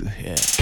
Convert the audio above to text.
Yeah.